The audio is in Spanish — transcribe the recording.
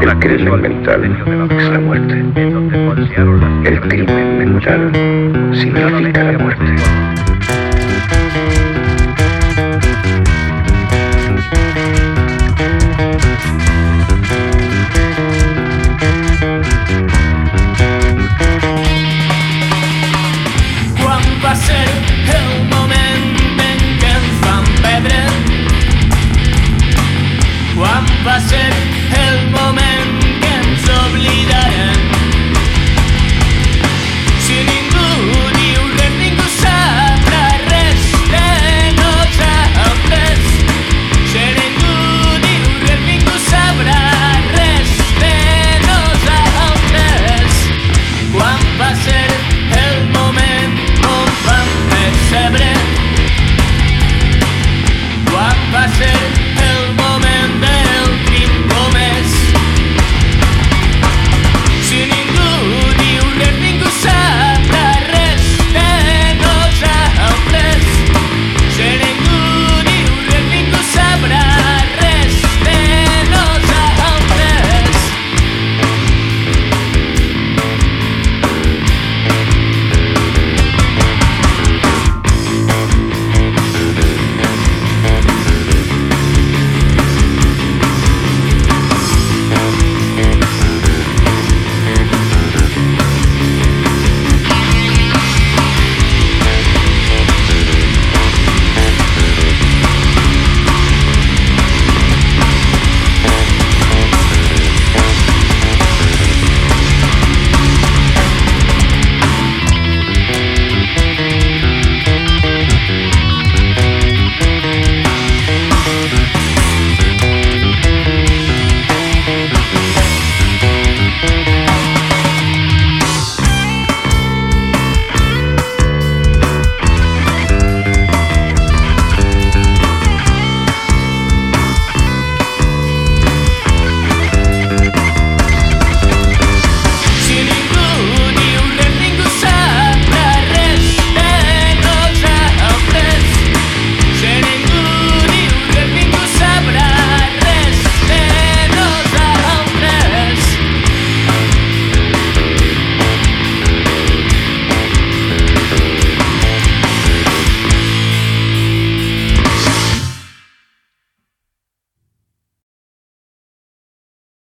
El crimen mental es la muerte. El crimen mental significa la muerte. Juan va a ser el